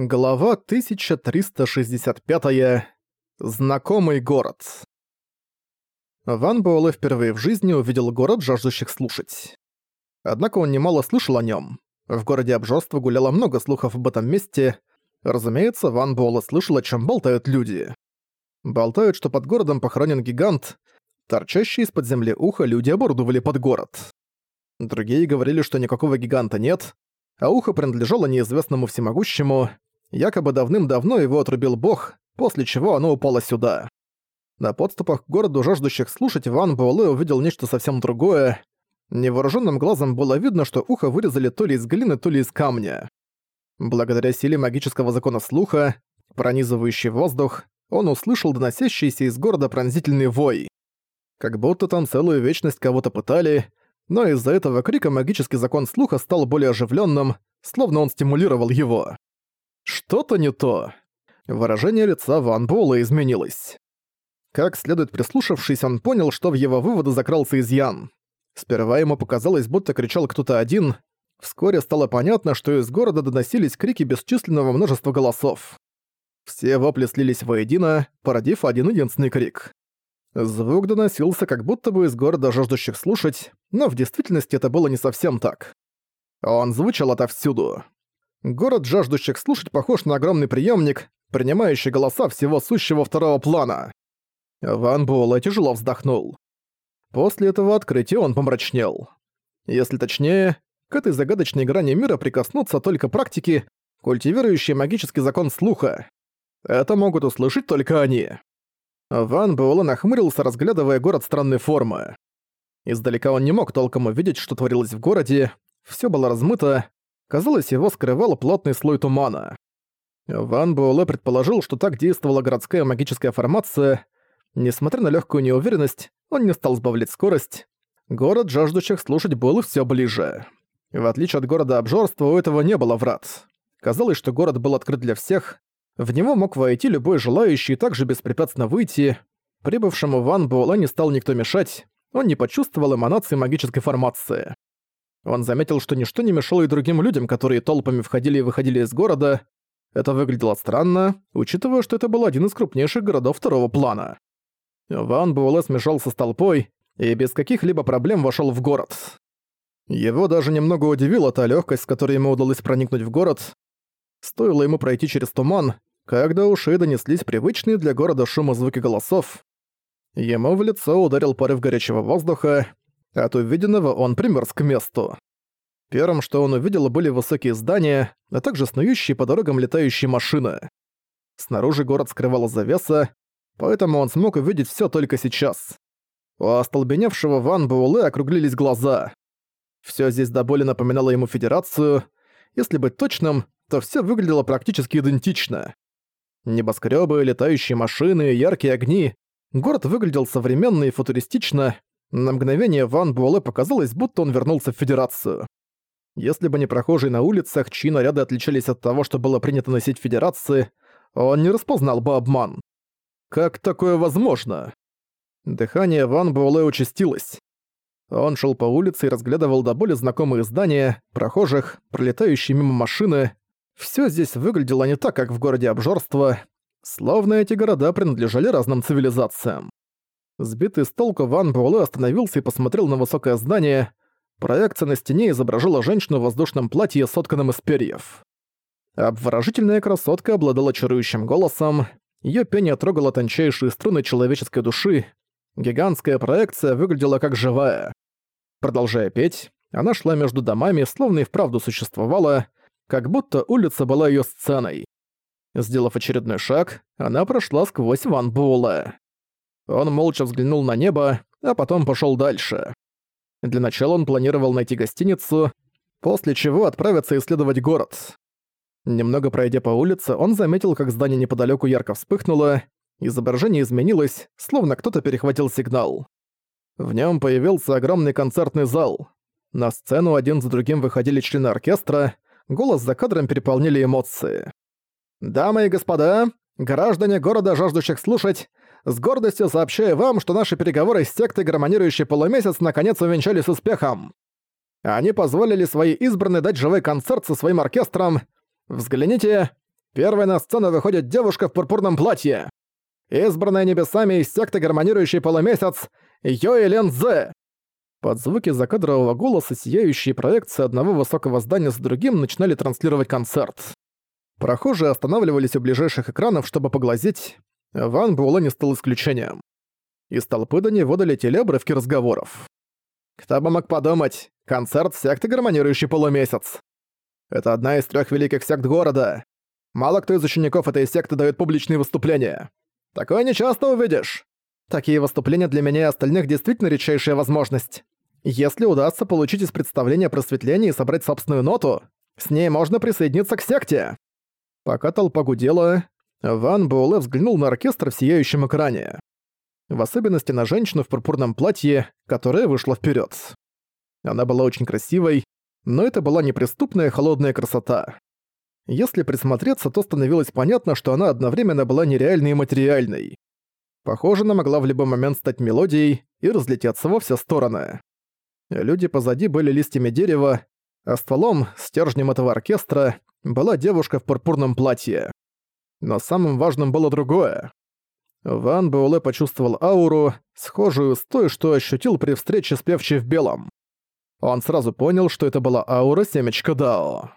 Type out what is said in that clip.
Глава 1365. Знакомый город. Ван Буэлэ впервые в жизни увидел город, жаждущих слушать. Однако он немало слышал о нем. В городе обжорства гуляло много слухов об этом месте. Разумеется, Ван Буэлэ слышал, о чем болтают люди. Болтают, что под городом похоронен гигант. Торчащие из-под земли ухо люди оборудовали под город. Другие говорили, что никакого гиганта нет, а ухо принадлежало неизвестному всемогущему, Якобы давным-давно его отрубил бог, после чего оно упало сюда. На подступах к городу, жаждущих слушать, Ван Буэлэ увидел нечто совсем другое. Невооруженным глазом было видно, что ухо вырезали то ли из глины, то ли из камня. Благодаря силе магического закона слуха, пронизывающий воздух, он услышал доносящийся из города пронзительный вой. Как будто там целую вечность кого-то пытали, но из-за этого крика магический закон слуха стал более оживленным, словно он стимулировал его. Что-то не то. Выражение лица Ван Буэлла изменилось. Как следует прислушавшись, он понял, что в его выводы закрался изъян. Сперва ему показалось, будто кричал кто-то один. Вскоре стало понятно, что из города доносились крики бесчисленного множества голосов. Все вопли слились воедино, породив один единственный крик. Звук доносился как будто бы из города жаждущих слушать, но в действительности это было не совсем так. Он звучал отовсюду. Город жаждущих слушать похож на огромный приемник, принимающий голоса всего сущего второго плана. Ван Буэлэ тяжело вздохнул. После этого открытия он помрачнел. Если точнее, к этой загадочной грани мира прикоснуться только практики, культивирующие магический закон слуха. Это могут услышать только они. Ван Буэлэ нахмурился, разглядывая город странной формы. Издалека он не мог толком увидеть, что творилось в городе, все было размыто, Казалось, его скрывал плотный слой тумана. Ван Буэлэ предположил, что так действовала городская магическая формация. Несмотря на легкую неуверенность, он не стал сбавлять скорость. Город жаждущих слушать был все ближе. В отличие от города обжорства, у этого не было врат. Казалось, что город был открыт для всех. В него мог войти любой желающий и также беспрепятственно выйти. Прибывшему Ван Буэлэ не стал никто мешать, он не почувствовал эманации магической формации. Он заметил, что ничто не мешало и другим людям, которые толпами входили и выходили из города. Это выглядело странно, учитывая, что это был один из крупнейших городов второго плана. Ван Буэлэ смешался с толпой и без каких-либо проблем вошел в город. Его даже немного удивила та легкость, с которой ему удалось проникнуть в город. Стоило ему пройти через туман, когда уши донеслись привычные для города шумы звуки голосов. Ему в лицо ударил порыв горячего воздуха, от увиденного он примерз к месту. Первым, что он увидел, были высокие здания, а также снующие по дорогам летающие машины. Снаружи город скрывала завеса, поэтому он смог увидеть всё только сейчас. У остолбеневшего Ван Буэлэ округлились глаза. Всё здесь до боли напоминало ему Федерацию. Если быть точным, то всё выглядело практически идентично. Небоскрёбы, летающие машины, яркие огни. Город выглядел современно и футуристично, на мгновение Ван Буэлэ показалось, будто он вернулся в Федерацию. Если бы не прохожие на улицах, чьи наряды отличались от того, что было принято носить в Федерации, он не распознал бы обман. Как такое возможно? Дыхание Ван Буэлэ участилось. Он шел по улице и разглядывал до боли знакомые здания, прохожих, пролетающие мимо машины. Все здесь выглядело не так, как в городе обжорства, словно эти города принадлежали разным цивилизациям. Сбитый с толку Ван Буэлэ остановился и посмотрел на высокое здание. Проекция на стене изображала женщину в воздушном платье, сотканном из перьев. Обворожительная красотка обладала чарующим голосом, её пение трогало тончайшие струны человеческой души, гигантская проекция выглядела как живая. Продолжая петь, она шла между домами, словно и вправду существовала, как будто улица была её сценой. Сделав очередной шаг, она прошла сквозь Ван Буэлэ. Он молча взглянул на небо, а потом пошёл дальше. Для начала он планировал найти гостиницу, после чего отправиться исследовать город. Немного пройдя по улице, он заметил, как здание неподалёку ярко вспыхнуло, изображение изменилось, словно кто-то перехватил сигнал. В нём появился огромный концертный зал. На сцену один за другим выходили члены оркестра, голос за кадром переполнили эмоции. «Дамы и господа, граждане города, жаждущих слушать, с гордостью сообщаю вам, что наши переговоры с сектой «Гармонирующий полумесяц» наконец увенчались успехом. Они позволили своей избранной дать живой концерт со своим оркестром. Взгляните, Первой на сцену выходит девушка в пурпурном платье. Избранная небесами из секты гармонирующий полумесяц Йоэ Лен Зе. Под звуки закадрового голоса сияющие проекции одного высокого здания за другим начинали транслировать концерт. Прохожие останавливались у ближайших экранов, чтобы поглазеть. Ван Буэлэ не стал исключением. Из толпы до него долетели обрывки разговоров. Кто бы мог подумать, концерт секты гармонирующий полумесяц. Это одна из трех великих сект города. Мало кто из учеников этой секты дает публичные выступления. Такое не часто увидишь. Такие выступления для меня и остальных действительно редчайшая возможность. Если удастся получить из представления просветление и собрать собственную ноту, с ней можно присоединиться к секте. Пока толпа гудела, Ван Буэлэ взглянул на оркестр в сияющем экране. В особенности на женщину в пурпурном платье, которая вышла вперед. Она была очень красивой, но это была неприступная холодная красота. Если присмотреться, то становилось понятно, что она одновременно была нереальной и материальной. Похоже, она могла в любой момент стать мелодией и разлететься во все стороны. Люди позади были листьями дерева, а стволом, стержнем этого оркестра, была девушка в пурпурном платье. Но самым важным было другое. Ван Буэлэ почувствовал ауру, схожую с той, что ощутил при встрече с певчей в белом. Он сразу понял, что это была аура семечка Дао.